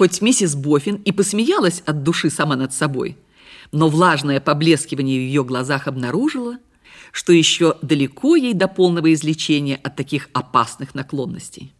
Хоть миссис Боффин и посмеялась от души сама над собой, но влажное поблескивание в ее глазах обнаружило, что еще далеко ей до полного излечения от таких опасных наклонностей.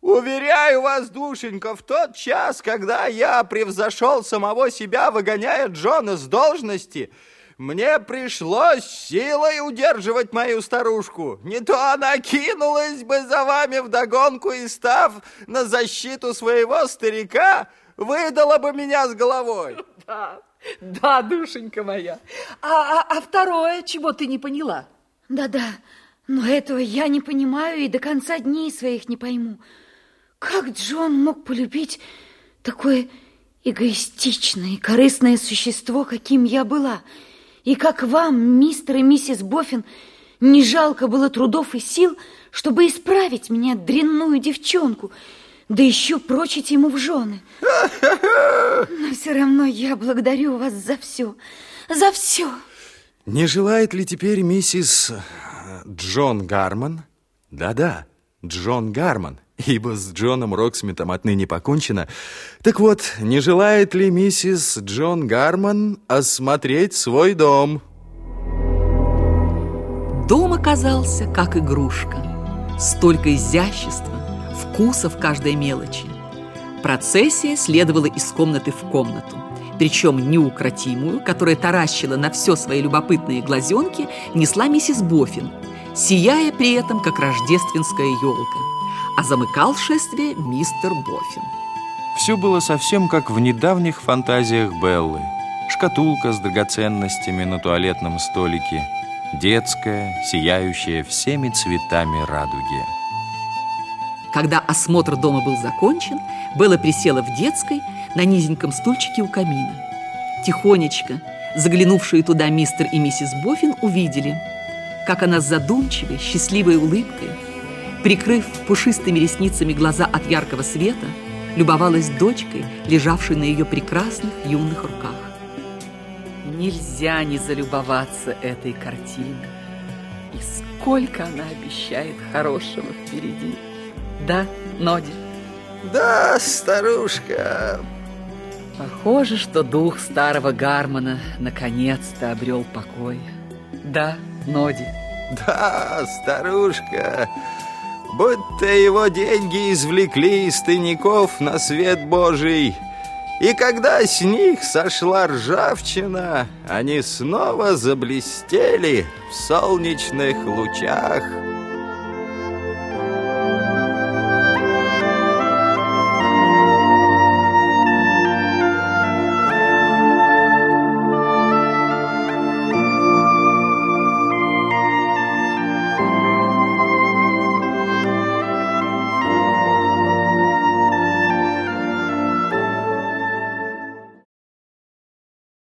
Уверяю вас, душенька, в тот час, когда я превзошел самого себя, выгоняя Джона с должности, мне пришлось силой удерживать мою старушку. Не то она кинулась бы за вами вдогонку и, став на защиту своего старика, выдала бы меня с головой. Да, да, душенька моя. А, а, а второе, чего ты не поняла? Да-да, но этого я не понимаю и до конца дней своих не пойму. Как Джон мог полюбить такое эгоистичное и корыстное существо, каким я была? И как вам, мистер и миссис Боффин, не жалко было трудов и сил, чтобы исправить меня, дрянную девчонку, да еще прочить ему в жены. Но все равно я благодарю вас за все, за все. Не желает ли теперь миссис э, Джон Гарман? Да-да, Джон Гарман ибо с Джоном Роксмитом отныне покончено. Так вот, не желает ли миссис Джон Гарман осмотреть свой дом? Дом оказался как игрушка. Столько изящества, вкуса в каждой мелочи. Процессия следовала из комнаты в комнату. Причем неукротимую, которая таращила на все свои любопытные глазенки, несла миссис Боффин, сияя при этом, как рождественская елка а замыкал шествие мистер Боффин. Все было совсем как в недавних фантазиях Беллы. Шкатулка с драгоценностями на туалетном столике, детская, сияющая всеми цветами радуги. Когда осмотр дома был закончен, Белла присела в детской на низеньком стульчике у камина. Тихонечко, заглянувшие туда мистер и миссис Боффин, увидели, как она с задумчивой, счастливой улыбкой Прикрыв пушистыми ресницами глаза от яркого света, любовалась дочкой, лежавшей на ее прекрасных юных руках. Нельзя не залюбоваться этой картиной. И сколько она обещает хорошего впереди. Да, Ноди? Да, старушка. Похоже, что дух старого Гармона наконец-то обрел покой. Да, Ноди? Да, старушка будто его деньги извлекли из тайников на свет Божий. И когда с них сошла ржавчина, они снова заблестели в солнечных лучах.